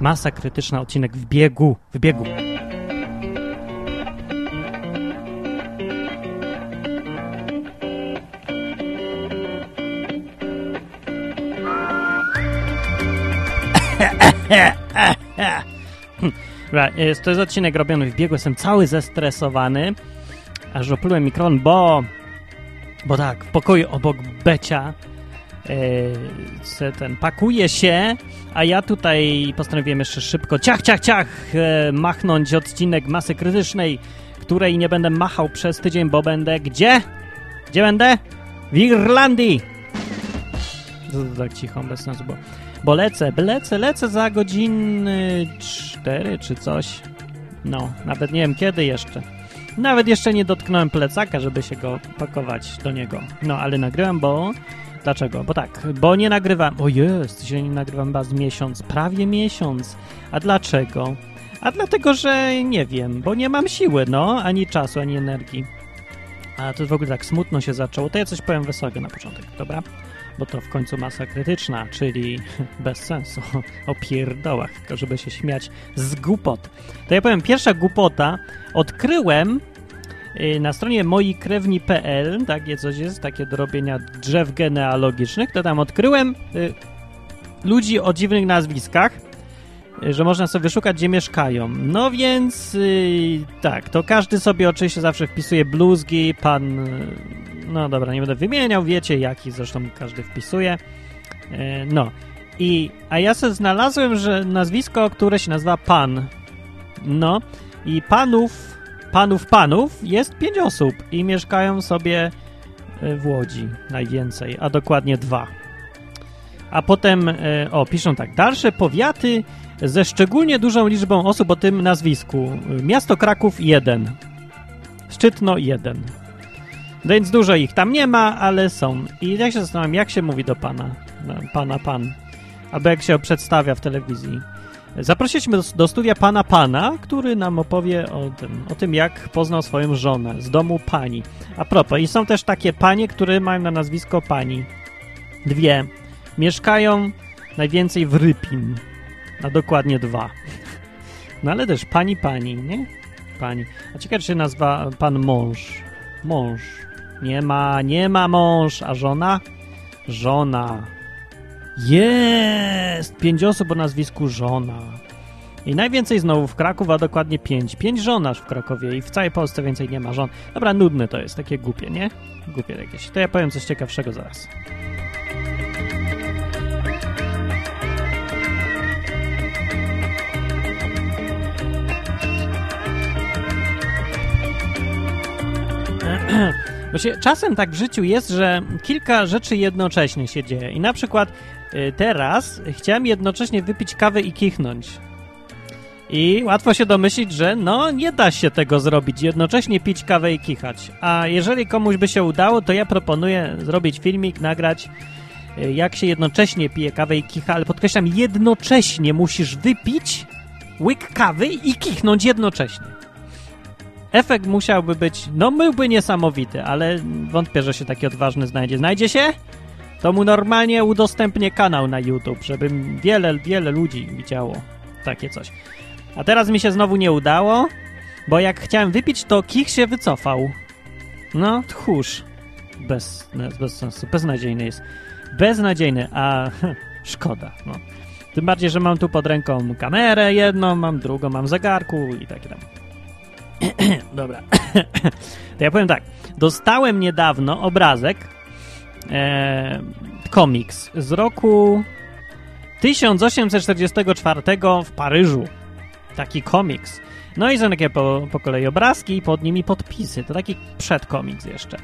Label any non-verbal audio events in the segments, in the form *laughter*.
Masa krytyczna, odcinek w biegu, w biegu. *coughs* To jest odcinek robiony w biegu, jestem cały zestresowany, aż oplułem mikrofon, bo bo tak, w pokoju obok Becia se ten pakuje się, a ja tutaj postanowiłem jeszcze szybko ciach, ciach, ciach e, machnąć odcinek masy krytycznej, której nie będę machał przez tydzień, bo będę gdzie? Gdzie będę? W Irlandii! To, tak cicho, bez sensu, bo, bo lecę, lecę, lecę za godziny 4 czy coś. No, nawet nie wiem kiedy jeszcze. Nawet jeszcze nie dotknąłem plecaka, żeby się go pakować do niego. No, ale nagrywam, bo... Dlaczego? Bo tak, bo nie nagrywam... O jest, się nie nagrywam z miesiąc, prawie miesiąc. A dlaczego? A dlatego, że nie wiem, bo nie mam siły, no, ani czasu, ani energii. A to w ogóle tak smutno się zaczęło. To ja coś powiem wesołego na początek, dobra? Bo to w końcu masa krytyczna, czyli *laughs* bez sensu, *laughs* o pierdołach, tylko żeby się śmiać z głupot. To ja powiem, pierwsza głupota, odkryłem na stronie moikrewni.pl, takie coś jest, takie do robienia drzew genealogicznych, to tam odkryłem y, ludzi o dziwnych nazwiskach, y, że można sobie wyszukać, gdzie mieszkają. No więc y, tak, to każdy sobie oczywiście zawsze wpisuje bluzgi, pan, y, no dobra, nie będę wymieniał, wiecie jaki zresztą każdy wpisuje. Y, no i, a ja sobie znalazłem, że nazwisko, które się nazywa Pan. No i panów, panów, panów jest pięć osób i mieszkają sobie y, w Łodzi najwięcej, a dokładnie dwa. A potem, y, o, piszą tak, dalsze powiaty ze szczególnie dużą liczbą osób o tym nazwisku. Miasto Kraków 1, Szczytno 1. No Więc dużo ich tam nie ma, ale są. I ja się zastanawiam, jak się mówi do pana, no, pana, pan, albo jak się przedstawia w telewizji. Zaprosiliśmy do, do studia pana pana, który nam opowie o tym, o tym, jak poznał swoją żonę z domu pani. A propos, i są też takie panie, które mają na nazwisko pani. Dwie. Mieszkają najwięcej w Rypin. A dokładnie dwa. *laughs* No ale też pani, pani, nie? Pani. A ciekawe, czy się nazywa pan mąż. Mąż. Nie ma, nie ma mąż. A żona? Żona. Jest! Pięć osób o nazwisku żona. I najwięcej znowu w Kraków, a dokładnie pięć. Pięć żon aż w Krakowie i w całej Polsce więcej nie ma żon. Dobra, nudne to jest, takie głupie, nie? Głupie jakieś. To ja powiem coś ciekawszego zaraz. *clears throat* Bo się, czasem tak w życiu jest, że kilka rzeczy jednocześnie się dzieje. I na przykład teraz chciałem jednocześnie wypić kawę i kichnąć. I łatwo się domyślić, że no nie da się tego zrobić, jednocześnie pić kawę i kichać. A jeżeli komuś by się udało, to ja proponuję zrobić filmik, nagrać y, jak się jednocześnie pije kawę i kicha, ale podkreślam, jednocześnie musisz wypić łyk kawy i kichnąć jednocześnie. Efekt musiałby być, no byłby niesamowity, ale wątpię, że się taki odważny znajdzie. Znajdzie się? To mu normalnie udostępnię kanał na YouTube, żeby wiele, wiele ludzi widziało takie coś. A teraz mi się znowu nie udało, bo jak chciałem wypić, to kich się wycofał. No, tchórz. Bez, bez sensu, beznadziejny jest. Beznadziejny, a *laughs* szkoda, no. Tym bardziej, że mam tu pod ręką kamerę jedną, mam drugą, mam zegarku i takie tam. *clears throat* Dobra. *clears throat* to ja powiem tak. Dostałem niedawno obrazek, e, komiks z roku 1844 w Paryżu. Taki komiks. No i są takie po, po kolei obrazki i pod nimi podpisy. To taki przedkomiks jeszcze.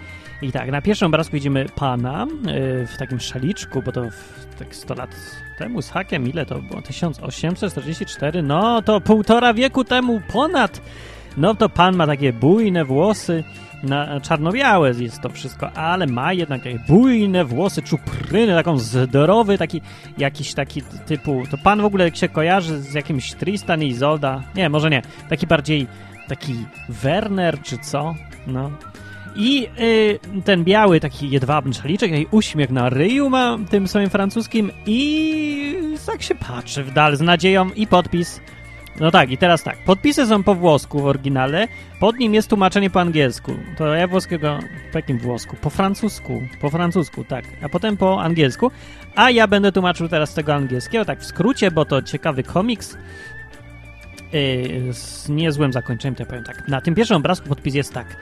I tak, na pierwszym obrazku widzimy pana y, w takim szaliczku, bo to w, tak 100 lat temu z hakiem, ile to było? 1844? No to półtora wieku temu ponad. No to pan ma takie bujne włosy, na, czarno-białe jest to wszystko, ale ma jednak takie bujne włosy, czupryny, taką zdrowy, taki jakiś taki typu, to pan w ogóle się kojarzy z jakimś Tristan i Izolda, nie, może nie, taki bardziej taki Werner czy co, no. I y, ten biały, taki jedwabny szaliczek, taki uśmiech na ryju ma tym swoim francuskim i tak się patrzy w dal z nadzieją i podpis. No tak, i teraz tak. Podpisy są po włosku w oryginale, pod nim jest tłumaczenie po angielsku. To ja włoskiego, po jakim włosku? Po francusku, po francusku, tak. A potem po angielsku. A ja będę tłumaczył teraz tego angielskiego, tak w skrócie, bo to ciekawy komiks yy, z niezłym zakończeniem, to ja powiem tak. Na tym pierwszym obrazku podpis jest tak.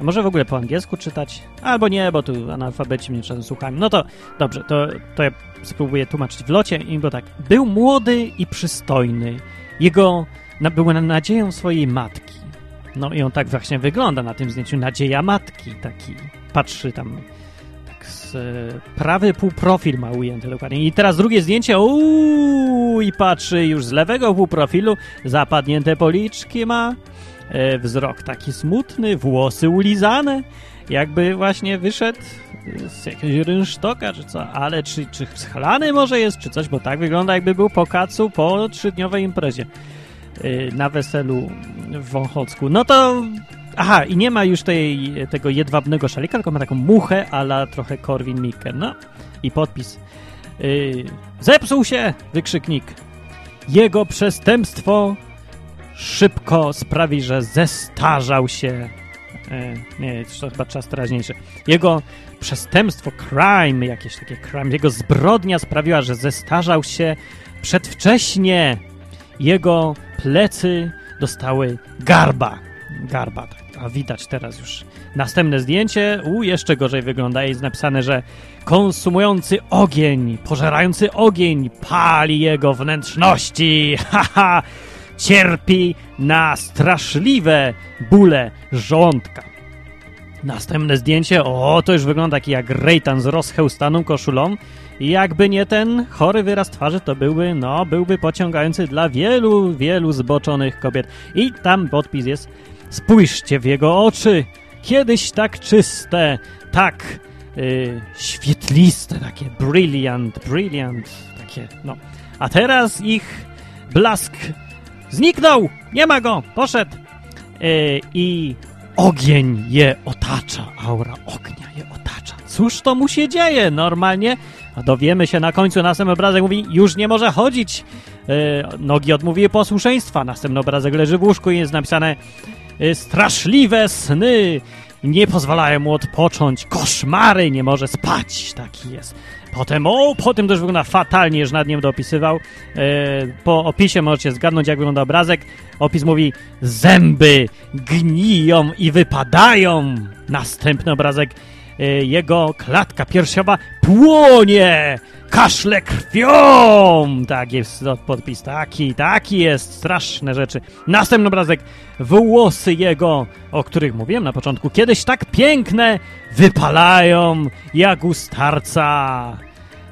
A może w ogóle po angielsku czytać? Albo nie, bo tu analfabeci mnie czasem słuchają. No to dobrze, to, to ja spróbuję tłumaczyć w locie, bo tak. Był młody i przystojny. Jego na, nadzieją swojej matki. No i on tak właśnie wygląda na tym zdjęciu. Nadzieja matki, taki patrzy tam tak z prawy półprofil ma ujęty dokładnie. I teraz drugie zdjęcie, uuu, i patrzy już z lewego półprofilu, zapadnięte policzki ma, e, wzrok taki smutny, włosy ulizane, jakby właśnie wyszedł z jakiegoś rynsztoka, czy co, ale czy, czy schlany może jest, czy coś, bo tak wygląda jakby był po kacu po trzydniowej imprezie yy, na weselu w Wąchocku. No to aha, i nie ma już tej, tego jedwabnego szalika, tylko ma taką muchę, ala trochę Korwin Mikke. No i podpis. Yy, zepsuł się! Wykrzyknik. Jego przestępstwo szybko sprawi, że zestarzał się. E, nie, to chyba czas teraźniejszy. Jego przestępstwo, crime, jakieś takie crime, jego zbrodnia sprawiła, że zestarzał się przedwcześnie. Jego plecy dostały garba. Garba, tak. A widać teraz już następne zdjęcie. U, jeszcze gorzej wygląda. Jest napisane, że konsumujący ogień, pożerający ogień pali jego wnętrzności. *laughs* Haha! Cierpi na straszliwe bóle żołądka. Następne zdjęcie, o, to już wygląda taki jak Rejtan z rozchełstaną koszulą. I jakby nie ten chory wyraz twarzy, to byłby, no, byłby pociągający dla wielu, wielu zboczonych kobiet. I tam podpis jest, spójrzcie w jego oczy, kiedyś tak czyste, tak yy, świetliste, takie brilliant, brilliant, takie, no. A teraz ich blask Zniknął! Nie ma go! Poszedł! Yy, I ogień je otacza. Aura ognia je otacza. Cóż to mu się dzieje? Normalnie dowiemy się na końcu. Następny obrazek mówi, już nie może chodzić. Yy, nogi odmówiły posłuszeństwa. Następny obrazek leży w łóżku i jest napisane yy, straszliwe sny nie pozwalają mu odpocząć. Koszmary, nie może spać. Taki jest. Potem, o, potem też wygląda fatalnie, że nad nim dopisywał. E, po opisie możecie zgadnąć, jak wygląda obrazek. Opis mówi, zęby gniją i wypadają. Następny obrazek, e, jego klatka piersiowa płonie, kaszle krwią. Tak jest podpis, taki, taki jest, straszne rzeczy. Następny obrazek, włosy jego, o których mówiłem na początku, kiedyś tak piękne, wypalają jak u starca.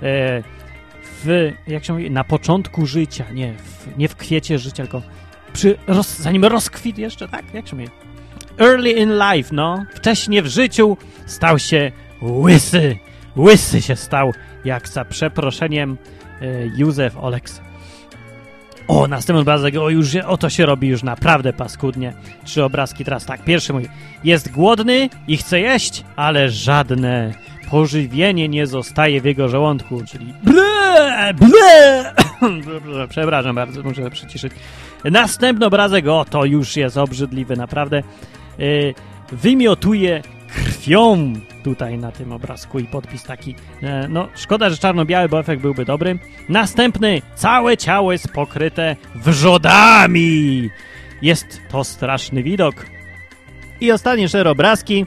E, w, jak się mówi, na początku życia, nie w, nie w kwiecie życia, tylko przy, roz, zanim rozkwit jeszcze, tak? Jak się mówi? Early in life, no. Wcześniej w życiu stał się łysy. Łysy się stał, jak za przeproszeniem e, Józef Oleks. O, następny obrazek, o, już, o to się robi już naprawdę paskudnie. Trzy obrazki teraz tak. Pierwszy mój, jest głodny i chce jeść, ale żadne pożywienie nie zostaje w jego żołądku, czyli ble, ble. *coughs* Przepraszam bardzo, muszę przyciszyć. Następny obrazek, o, to już jest obrzydliwy, naprawdę. Yy, wymiotuje krwią tutaj na tym obrazku i podpis taki. E, no, szkoda, że czarno-biały, bo efekt byłby dobry. Następny, całe ciało jest pokryte wrzodami. Jest to straszny widok. I ostatnie cztery obrazki.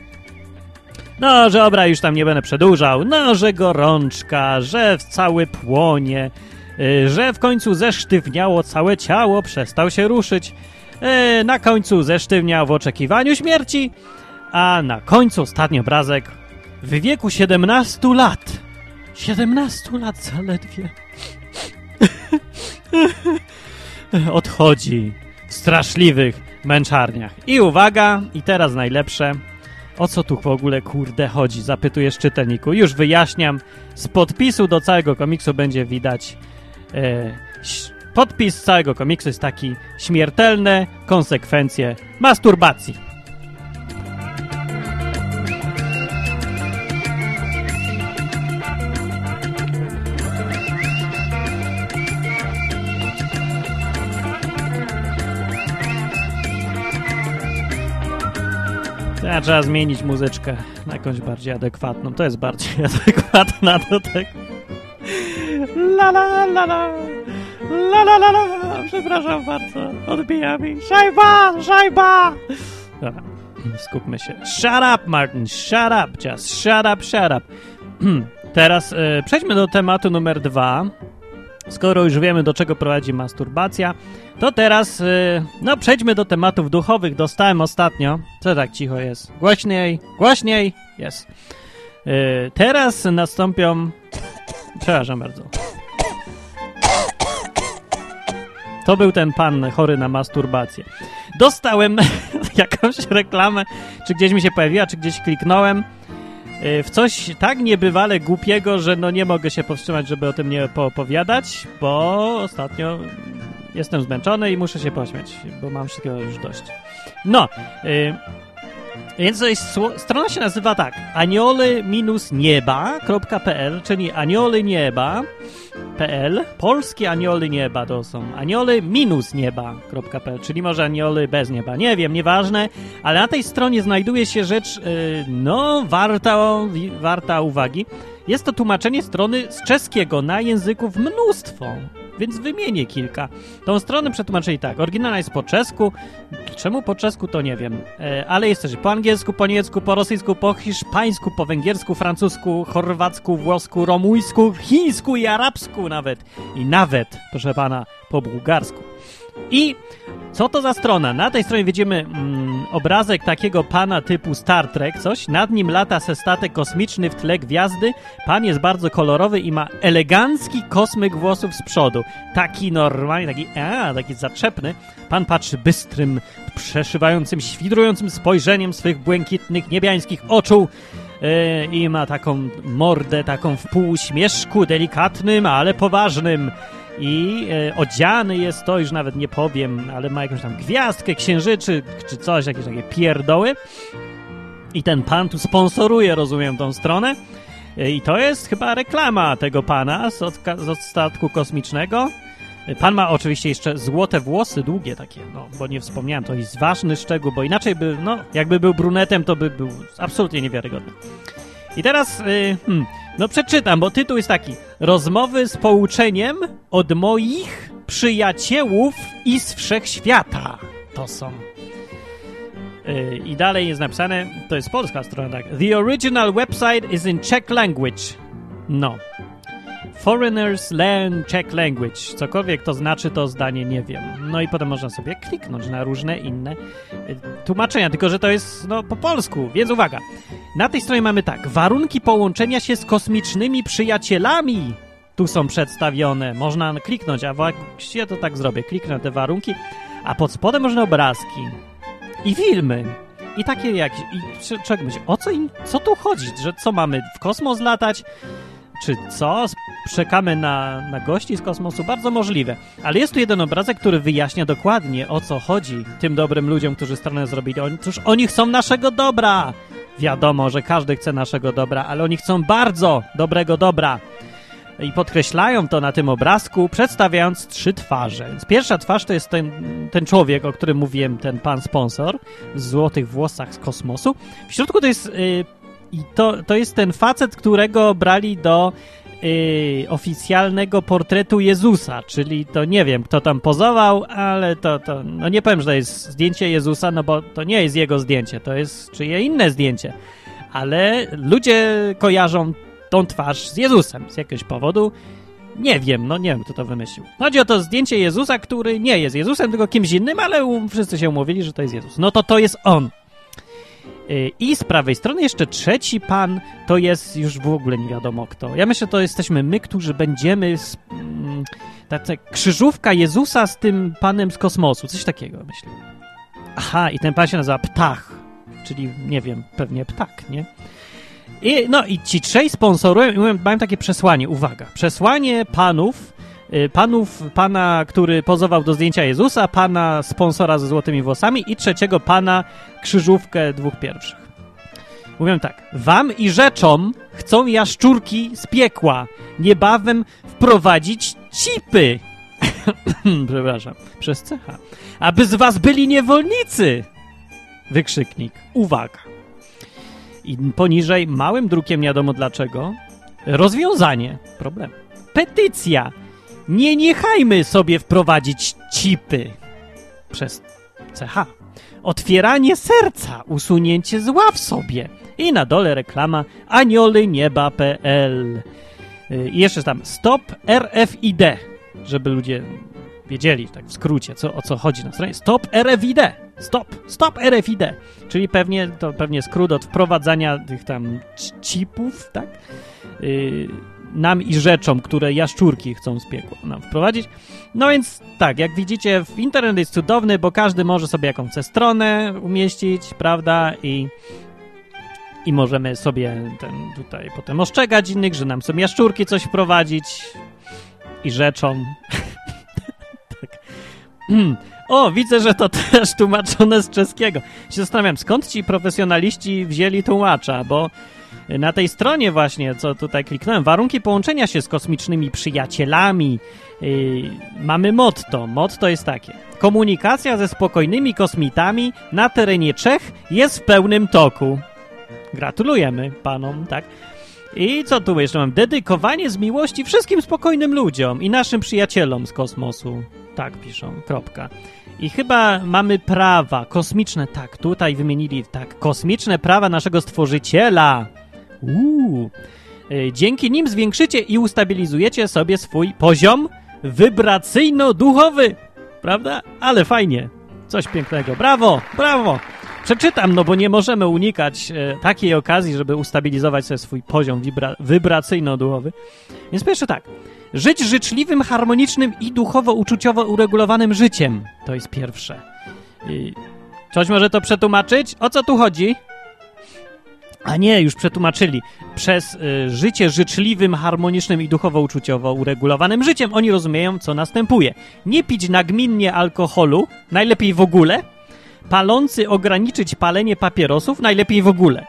No, że obra już tam nie będę przedłużał. No, że gorączka, że cały płonie, y, że w końcu zesztywniało całe ciało, przestał się ruszyć. Y, na końcu zesztywniał w oczekiwaniu śmierci, a na końcu ostatni obrazek w wieku 17 lat. 17 lat zaledwie. *laughs* Odchodzi w straszliwych męczarniach. I uwaga, i teraz najlepsze. O co tu w ogóle kurde chodzi? Zapytujesz czytelniku. Już wyjaśniam. Z podpisu do całego komiksu będzie widać. E, podpis całego komiksu jest taki: śmiertelne konsekwencje masturbacji. Trzeba zmienić muzyczkę na jakąś bardziej adekwatną. To jest bardziej *laughs* adekwatna do tego. La la la la. La la la la. Przepraszam bardzo. Odbija mi. Szajba! Szajba! Dobra, skupmy się. Shut up, Martin. Shut up. Just shut up, shut up. *clears throat* Teraz y, przejdźmy do tematu numer dwa. Skoro już wiemy, do czego prowadzi masturbacja, to teraz, y, no, przejdźmy do tematów duchowych. Dostałem ostatnio. Co tak cicho jest? Głośniej, głośniej! Jest. Y, teraz nastąpią. Przepraszam bardzo. To był ten pan chory na masturbację. Dostałem *laughs* jakąś reklamę, czy gdzieś mi się pojawiła, czy gdzieś kliknąłem w coś tak niebywale głupiego, że no nie mogę się powstrzymać, żeby o tym nie poopowiadać, bo ostatnio jestem zmęczony i muszę się pośmiać, bo mam wszystkiego już dość. No, y, więc jest, strona się nazywa tak, anioly-nieba.pl, czyli anioly nieba PL. Polskie anioły nieba to są anioły minus nieba.pl, czyli może anioły bez nieba. Nie wiem, nieważne, ale na tej stronie znajduje się rzecz, yy, no, warta, warta uwagi. Jest to tłumaczenie strony z czeskiego na języków mnóstwo więc wymienię kilka. Tą stronę przetłumaczyli tak. Oryginalna jest po czesku. Czemu po czesku, to nie wiem. E, ale jest też po angielsku, po niemiecku, po rosyjsku, po hiszpańsku, po węgiersku, francusku, chorwacku, włosku, romuńsku, chińsku i arabsku nawet. I nawet, proszę pana, po bułgarsku. I co to za strona? Na tej stronie widzimy mm, obrazek takiego pana typu Star Trek, coś. Nad nim lata se statek kosmiczny w tle gwiazdy. Pan jest bardzo kolorowy i ma elegancki kosmyk włosów z przodu. Taki normalny, taki, a, taki zaczepny. Pan patrzy bystrym, przeszywającym, świdrującym spojrzeniem swych błękitnych, niebiańskich oczu yy, i ma taką mordę, taką w pół śmieszku, delikatnym, ale poważnym i e, odziany jest to, już nawet nie powiem, ale ma jakąś tam gwiazdkę, księżyczy, czy coś, jakieś takie pierdoły. I ten pan tu sponsoruje, rozumiem, tą stronę. E, I to jest chyba reklama tego pana z, od, z statku kosmicznego. E, pan ma oczywiście jeszcze złote włosy, długie takie, no, bo nie wspomniałem, to jest ważny szczegół, bo inaczej by, no, jakby był brunetem, to by był absolutnie niewiarygodny. I teraz, yy, hmm, no przeczytam, bo tytuł jest taki. Rozmowy z pouczeniem od moich przyjaciółów i z wszechświata. To są. Yy, I dalej jest napisane, to jest polska strona, tak. The original website is in Czech language. No. Foreigners learn Czech language. Cokolwiek to znaczy, to zdanie nie wiem. No i potem można sobie kliknąć na różne inne y, tłumaczenia, tylko że to jest no, po polsku, więc uwaga. Na tej stronie mamy tak. Warunki połączenia się z kosmicznymi przyjacielami tu są przedstawione. Można kliknąć, a właśnie ja to tak zrobię. Kliknę te warunki, a pod spodem można obrazki i filmy. I takie jak... I, czego o co im... Co tu chodzi? Że co mamy? W kosmos latać? Czy co? Przekamy na, na gości z kosmosu? Bardzo możliwe. Ale jest tu jeden obrazek, który wyjaśnia dokładnie o co chodzi tym dobrym ludziom, którzy stronę zrobili. Oni, cóż, oni chcą naszego dobra! Wiadomo, że każdy chce naszego dobra, ale oni chcą bardzo dobrego dobra. I podkreślają to na tym obrazku, przedstawiając trzy twarze. Więc pierwsza twarz to jest ten, ten człowiek, o którym mówiłem, ten pan sponsor w złotych włosach z kosmosu. W środku to jest y, i to, to jest ten facet, którego brali do y, oficjalnego portretu Jezusa, czyli to nie wiem, kto tam pozował, ale to, to, no nie powiem, że to jest zdjęcie Jezusa, no bo to nie jest jego zdjęcie, to jest czyje inne zdjęcie. Ale ludzie kojarzą tą twarz z Jezusem z jakiegoś powodu. Nie wiem, no nie wiem, kto to wymyślił. Chodzi o to zdjęcie Jezusa, który nie jest Jezusem, tylko kimś innym, ale wszyscy się umówili, że to jest Jezus. No to to jest on. I z prawej strony jeszcze trzeci pan to jest już w ogóle nie wiadomo kto. Ja myślę, to jesteśmy my, którzy będziemy. Z, mm, krzyżówka Jezusa z tym panem z kosmosu. Coś takiego, myślę. Aha, i ten pan się nazywa Ptach. Czyli, nie wiem, pewnie ptak, nie? I, no i ci trzej sponsorują i mają takie przesłanie. Uwaga. Przesłanie panów panów, pana, który pozował do zdjęcia Jezusa, pana sponsora ze złotymi włosami i trzeciego pana krzyżówkę dwóch pierwszych. Mówią tak. Wam i rzeczom chcą jaszczurki z piekła niebawem wprowadzić cipy. *coughs* Przepraszam. Przez cecha. Aby z was byli niewolnicy. Wykrzyknik. Uwaga. I poniżej, małym drukiem, nie wiadomo dlaczego, rozwiązanie problemu. Petycja. Nie niechajmy sobie wprowadzić chipy przez CH. Otwieranie serca, usunięcie zła w sobie. I na dole reklama aniolynieba.pl. Y, I jeszcze tam stop RFID, żeby ludzie wiedzieli tak w skrócie, co, o co chodzi na stronie. Stop RFID. Stop, stop RFID. Czyli pewnie to pewnie skrót od wprowadzania tych tam chipów, tak? Yy, nam i rzeczom, które jaszczurki chcą z piekła nam wprowadzić. No więc tak, jak widzicie, internet jest cudowny, bo każdy może sobie jakąś stronę umieścić, prawda? I, i możemy sobie ten tutaj potem ostrzegać innych, że nam są jaszczurki coś wprowadzić i rzeczom. *laughs* tak. *clears throat* O, widzę, że to też tłumaczone z czeskiego. Się zastanawiam, skąd ci profesjonaliści wzięli tłumacza, bo na tej stronie właśnie, co tutaj kliknąłem, warunki połączenia się z kosmicznymi przyjacielami. Yy, mamy motto. Motto jest takie. Komunikacja ze spokojnymi kosmitami na terenie Czech jest w pełnym toku. Gratulujemy panom, tak? I co tu jeszcze mam? Dedykowanie z miłości wszystkim spokojnym ludziom i naszym przyjacielom z kosmosu. Tak piszą, kropka. I chyba mamy prawa kosmiczne, tak, tutaj wymienili, tak, kosmiczne prawa naszego stworzyciela. Uuu. Y, dzięki nim zwiększycie i ustabilizujecie sobie swój poziom wibracyjno-duchowy. Prawda? Ale fajnie. Coś pięknego. Brawo, brawo. Przeczytam, no bo nie możemy unikać e, takiej okazji, żeby ustabilizować sobie swój poziom wibra- wibracyjno-duchowy. Więc pierwsze tak. Żyć życzliwym, harmonicznym i duchowo-uczuciowo uregulowanym życiem. To jest pierwsze. I coś może to przetłumaczyć? O co tu chodzi? A nie, już przetłumaczyli. Przez y, życie życzliwym, harmonicznym i duchowo-uczuciowo uregulowanym życiem oni rozumieją, co następuje. Nie pić nagminnie alkoholu, najlepiej w ogóle. Palący ograniczyć palenie papierosów, najlepiej w ogóle.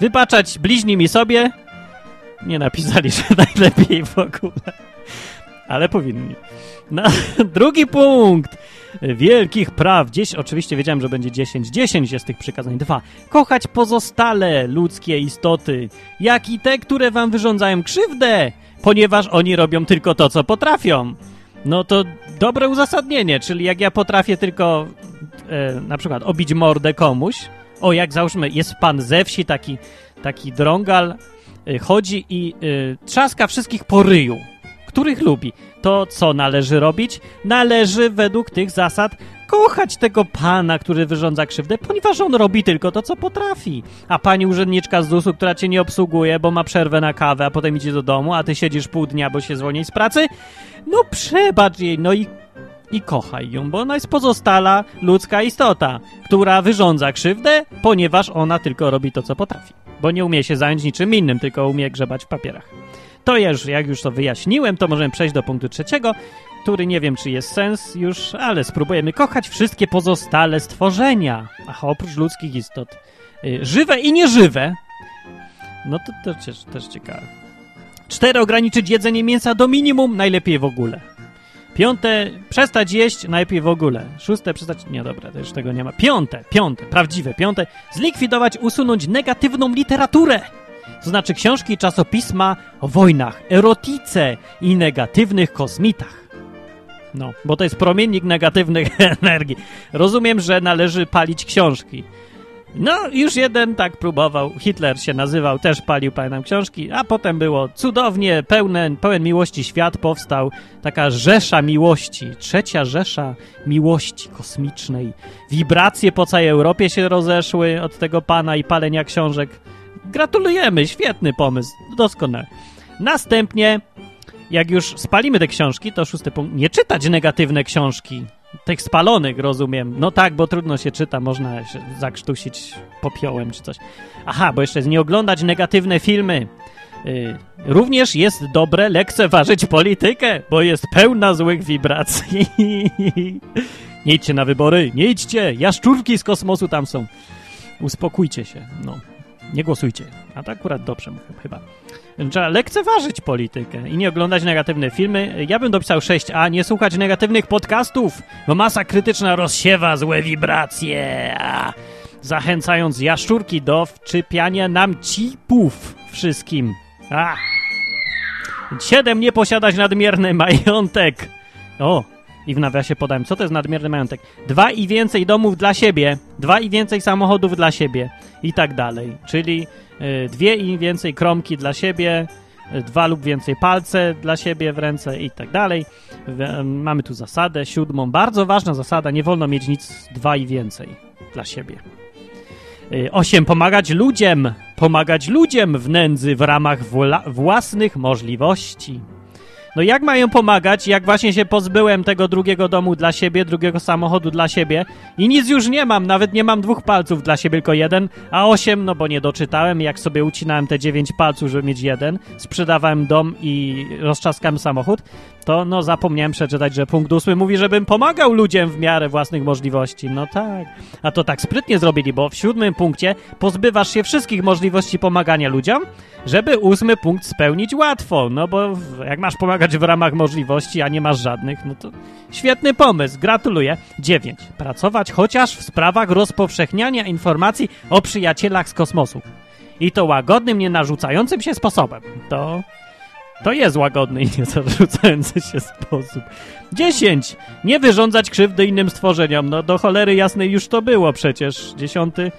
Wybaczać bliźnim i sobie. Nie napisali, *laughs* że najlepiej w ogóle. Ale powinni. *laughs* Drugi punkt wielkich praw. Dziś oczywiście wiedziałem, że będzie 10. 10 jest tych przykazań. Dwa. Kochać pozostale ludzkie istoty, jak i te, które wam wyrządzają krzywdę, ponieważ oni robią tylko to, co potrafią. No to dobre uzasadnienie, czyli jak ja potrafię tylko e, na przykład obić mordę komuś, o jak załóżmy jest pan ze wsi, taki, taki drągal, e, chodzi i e, trzaska wszystkich po ryju których lubi. To, co należy robić? Należy według tych zasad kochać tego pana, który wyrządza krzywdę, ponieważ on robi tylko to, co potrafi. A pani urzędniczka z ZUS-u, która cię nie obsługuje, bo ma przerwę na kawę, a potem idzie do domu, a ty siedzisz pół dnia, bo się zwolni z pracy, no przebacz jej, no i i kochaj ją, bo ona jest pozostala ludzka istota, która wyrządza krzywdę, ponieważ ona tylko robi to, co potrafi. Bo nie umie się zająć niczym innym, tylko umie grzebać w papierach. To już, jak już to wyjaśniłem, to możemy przejść do punktu trzeciego, który nie wiem, czy jest sens już, ale spróbujemy kochać wszystkie pozostałe stworzenia. Ach, oprócz ludzkich istot. Y, żywe i nieżywe. No to, to też, też ciekawe. Cztery, ograniczyć jedzenie mięsa do minimum, najlepiej w ogóle. Piąte, przestać jeść, najlepiej w ogóle. Szóste, przestać... Nie, dobra, to już tego nie ma. Piąte, piąte, prawdziwe, piąte. Zlikwidować, usunąć negatywną literaturę. To znaczy książki i czasopisma o wojnach, erotice i negatywnych kosmitach. No, bo to jest promiennik negatywnych *laughs* energii. Rozumiem, że należy palić książki. No, już jeden tak próbował. Hitler się nazywał, też palił, pamiętam, książki, a potem było cudownie, pełne, pełen miłości świat powstał. Taka rzesza miłości, trzecia rzesza miłości kosmicznej. Wibracje po całej Europie się rozeszły od tego pana i palenia książek. Gratulujemy, świetny pomysł, doskonale. Następnie, jak już spalimy te książki, to szósty punkt, nie czytać negatywne książki, tych spalonych, rozumiem. No tak, bo trudno się czyta, można się zakrztusić popiołem czy coś. Aha, bo jeszcze jest nie oglądać negatywne filmy. Yy, również jest dobre lekceważyć politykę, bo jest pełna złych wibracji. *laughs* nie idźcie na wybory, nie idźcie, jaszczurki z kosmosu tam są. Uspokójcie się, no. Nie głosujcie. A to akurat dobrze mówię, chyba. Trzeba lekceważyć politykę i nie oglądać negatywne filmy. Ja bym dopisał 6a, nie słuchać negatywnych podcastów, bo masa krytyczna rozsiewa złe wibracje. Zachęcając jaszczurki do wczypiania nam cipów wszystkim. A! Siedem, nie posiadać nadmierny majątek. O, i w nawiasie podałem, co to jest nadmierny majątek. Dwa i więcej domów dla siebie, dwa i więcej samochodów dla siebie i tak dalej. Czyli y, dwie i więcej kromki dla siebie, y, dwa lub więcej palce dla siebie w ręce i tak dalej. Y, mamy tu zasadę siódmą, bardzo ważna zasada, nie wolno mieć nic dwa i więcej dla siebie. Y, osiem, pomagać ludziom, pomagać ludziom w nędzy w ramach własnych możliwości. No jak mają pomagać, jak właśnie się pozbyłem tego drugiego domu dla siebie, drugiego samochodu dla siebie? I nic już nie mam, nawet nie mam dwóch palców dla siebie, tylko jeden, a osiem, no bo nie doczytałem, jak sobie ucinałem te dziewięć palców, żeby mieć jeden, sprzedawałem dom i rozczaskałem samochód, to no zapomniałem przeczytać, że punkt ósmy mówi, żebym pomagał ludziom w miarę własnych możliwości. No tak. A to tak sprytnie zrobili, bo w siódmym punkcie pozbywasz się wszystkich możliwości pomagania ludziom, żeby ósmy punkt spełnić łatwo. No bo jak masz pomagać w ramach możliwości, a nie masz żadnych, no to świetny pomysł. Gratuluję. Dziewięć. Pracować chociaż w sprawach rozpowszechniania informacji o przyjacielach z kosmosu. I to łagodnym, nie narzucającym się sposobem. To to jest łagodny i niezarzucający się sposób. 10. Nie wyrządzać krzywdy innym stworzeniom. No do cholery jasnej już to było przecież. Dziesiąty.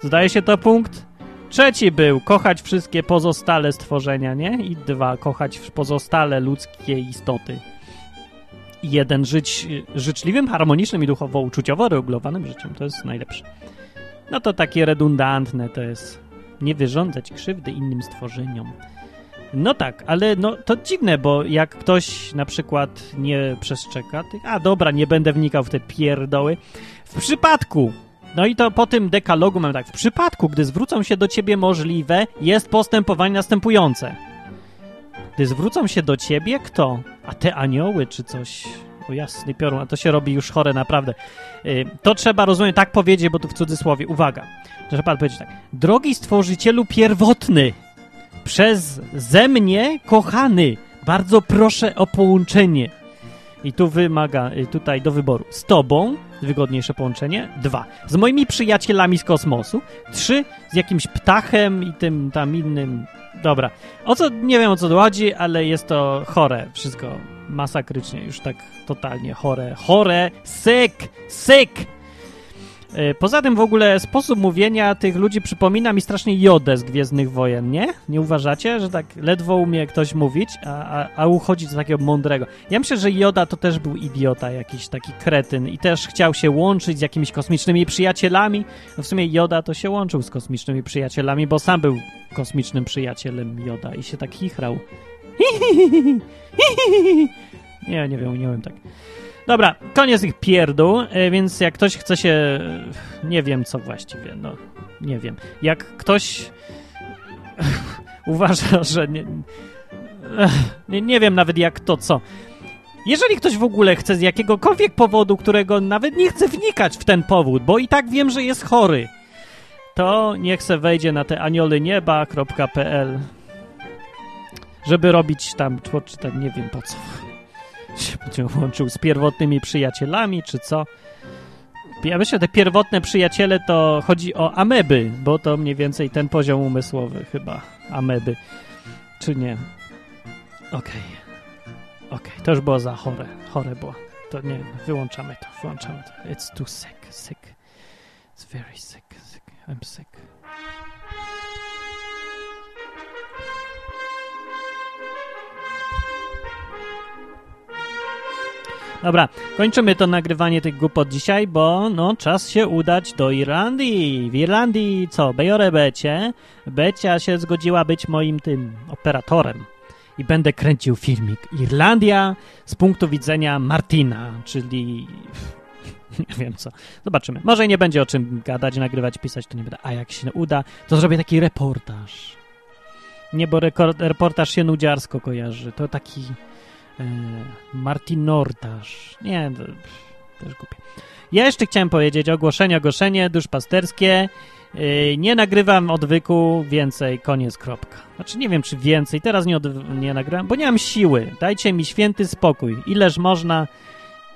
Zdaje się to punkt. Trzeci był kochać wszystkie pozostałe stworzenia, nie? I dwa, kochać pozostałe ludzkie istoty. Jeden, żyć życzliwym, harmonicznym i duchowo-uczuciowo regulowanym życiem. To jest najlepsze. No to takie redundantne to jest. Nie wyrządzać krzywdy innym stworzeniom. No tak, ale no to dziwne, bo jak ktoś na przykład nie przestrzeka, to, a dobra, nie będę wnikał w te pierdoły. W przypadku, no i to po tym dekalogu mam tak, w przypadku, gdy zwrócą się do ciebie możliwe, jest postępowanie następujące. Gdy zwrócą się do ciebie, kto? A te anioły czy coś? O jasny piorun, a to się robi już chore naprawdę. Yy, to trzeba, rozumiem, tak powiedzieć, bo tu w cudzysłowie. Uwaga. Trzeba powiedzieć tak. Drogi stworzycielu pierwotny, przez ze mnie kochany, bardzo proszę o połączenie. I tu wymaga, y, tutaj do wyboru. Z tobą, wygodniejsze połączenie. Dwa. Z moimi przyjacielami z kosmosu. Trzy. Z jakimś ptachem i tym tam innym. Dobra. O co, nie wiem o co chodzi, ale jest to chore. Wszystko masakrycznie, już tak totalnie chore. Chore. Syk! Syk! E, poza tym w ogóle sposób mówienia tych ludzi przypomina mi strasznie Jodę z Gwiezdnych Wojen, nie? Nie uważacie, że tak ledwo umie ktoś mówić, a, a, a uchodzi z takiego mądrego? Ja myślę, że Joda to też był idiota, jakiś taki kretyn i też chciał się łączyć z jakimiś kosmicznymi przyjacielami. No w sumie Joda to się łączył z kosmicznymi przyjacielami, bo sam był kosmicznym przyjacielem Joda i się tak chichrał. *laughs* Nie, nie wiem, nie wiem tak. Dobra, koniec ich pierdół, e, więc jak ktoś chce się... Nie wiem co właściwie, no nie wiem. Jak ktoś *laughs* uważa, że... Nie, nie, nie wiem nawet jak to co. Jeżeli ktoś w ogóle chce z jakiegokolwiek powodu, którego nawet nie chce wnikać w ten powód, bo i tak wiem, że jest chory, to niech se wejdzie na te aniolenieba.pl żeby robić tam, czy nie wiem po co się łączył z pierwotnymi przyjacielami, czy co. Ja myślę, te pierwotne przyjaciele to chodzi o ameby, bo to mniej więcej ten poziom umysłowy chyba, ameby. Czy nie? Okej. Okay. Okej, okay. to już było za chore. Chore było. To nie, wyłączamy to, wyłączamy to. It's too sick, sick. It's very sick, sick. I'm sick. Dobra, kończymy to nagrywanie tych głupot dzisiaj, bo no czas się udać do Irlandii. W Irlandii co? Bejore Becie. Becia się zgodziła być moim tym operatorem. I będę kręcił filmik. Irlandia z punktu widzenia Martina, czyli *laughs* nie wiem co. Zobaczymy. Może nie będzie o czym gadać, nagrywać, pisać, to nie będę. A jak się uda, to zrobię taki reportaż. Nie, bo reportaż się nudziarsko kojarzy. To taki Martin Nortasz. Nie, to, też głupie. Ja jeszcze chciałem powiedzieć ogłoszenie, ogłoszenie, duszpasterskie. Yy, nie nagrywam odwyku więcej, koniec, kropka. Znaczy nie wiem, czy więcej, teraz nie, od, nie nagrywam, bo nie mam siły. Dajcie mi święty spokój. Ileż można,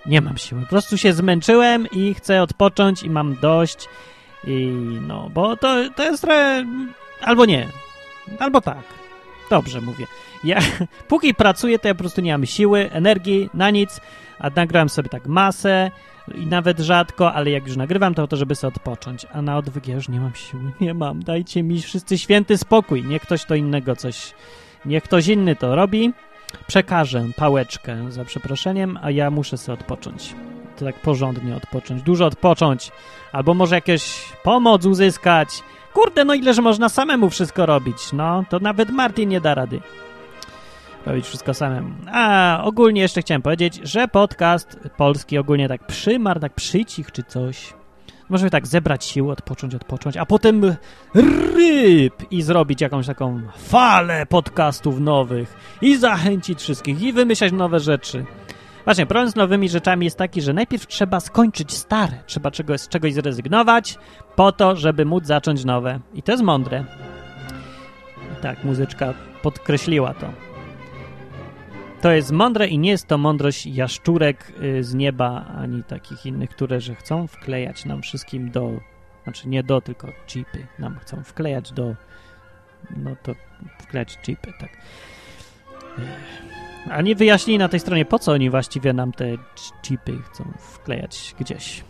nie mam siły. Po prostu się zmęczyłem i chcę odpocząć i mam dość. I no, bo to, to jest trochę... Albo nie. Albo tak. Dobrze mówię. Ja, *laughs* póki pracuję, to ja po prostu nie mam siły, energii na nic, a nagrałem sobie tak masę i nawet rzadko, ale jak już nagrywam, to to, żeby sobie odpocząć, a na odwyk ja już nie mam siły, *laughs* nie mam. Dajcie mi wszyscy święty spokój, niech ktoś to innego coś, niech ktoś inny to robi. Przekażę pałeczkę za przeproszeniem, a ja muszę sobie odpocząć. To tak porządnie odpocząć, dużo odpocząć, albo może jakieś pomoc uzyskać. Kurde, no ileż można samemu wszystko robić, no, to nawet Martin nie da rady robić wszystko samemu. A ogólnie jeszcze chciałem powiedzieć, że podcast polski ogólnie tak przymarł, tak przycich czy coś. Możemy tak zebrać siły, odpocząć, odpocząć, a potem ryb i zrobić jakąś taką falę podcastów nowych i zachęcić wszystkich i wymyślać nowe rzeczy. Właśnie, problem z nowymi rzeczami jest taki, że najpierw trzeba skończyć stare, trzeba czegoś, z czegoś zrezygnować po to, żeby móc zacząć nowe. I to jest mądre. Tak, muzyczka podkreśliła to. To jest mądre i nie jest to mądrość jaszczurek y, z nieba, ani takich innych, które że chcą wklejać nam wszystkim do, znaczy nie do, tylko chipy nam chcą wklejać do, no to wklejać chipy, tak. A nie wyjaśnili na tej stronie, po co oni właściwie nam te chipy chcą wklejać gdzieś.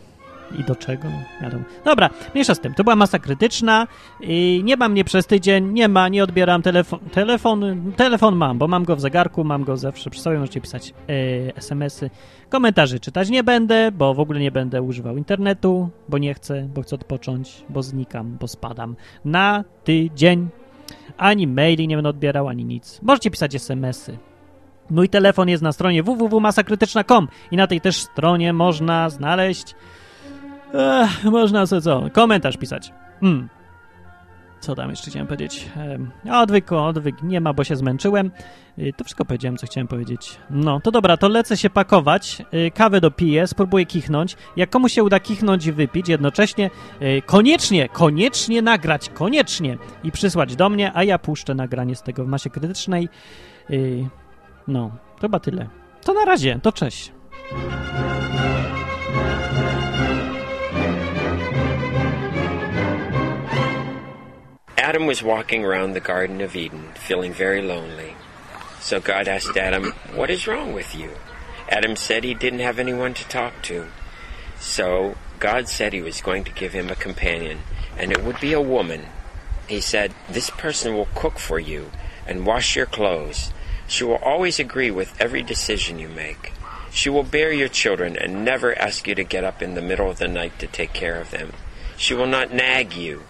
I do czego? Wiadomo. Dobra, mniejsza z tym. To była masa krytyczna i nie mam mnie przez tydzień, nie ma, nie odbieram telefon. Telefon, telefon mam, bo mam go w zegarku, mam go zawsze przy sobie, możecie pisać e, smsy. Komentarzy czytać nie będę, bo w ogóle nie będę używał internetu, bo nie chcę, bo chcę odpocząć, bo znikam, bo spadam na tydzień. Ani maili nie będę odbierał, ani nic. Możecie pisać smsy. Mój telefon jest na stronie www.masakrytyczna.com i na tej też stronie można znaleźć Ech, można sobie co? Komentarz pisać. Hmm. Co tam jeszcze chciałem powiedzieć? Odwyk, odwyk nie ma, bo się zmęczyłem. Y, to wszystko powiedziałem, co chciałem powiedzieć. No, to dobra, to lecę się pakować. Y, kawę dopiję, spróbuję kichnąć. Jak komuś się uda kichnąć i wypić jednocześnie, y, koniecznie, koniecznie nagrać, koniecznie i przysłać do mnie, a ja puszczę nagranie z tego w masie krytycznej. No, chyba tyle. To na razie, to cześć. Adam was walking around the Garden of Eden, feeling very lonely. So God asked Adam, What is wrong with you? Adam said he didn't have anyone to talk to. So God said he was going to give him a companion, and it would be a woman. He said, This person will cook for you and wash your clothes. She will always agree with every decision you make. She will bear your children and never ask you to get up in the middle of the night to take care of them. She will not nag you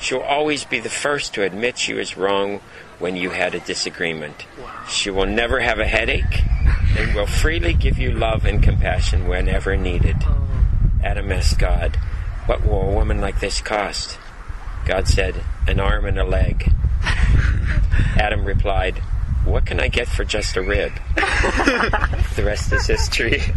She'll always be the first to admit she was wrong when you had a disagreement. She will never have a headache and will freely give you love and compassion whenever needed. Adam asked God, What will a woman like this cost? God said, An arm and a leg. Adam replied, What can I get for just a rib? *laughs* the rest is history.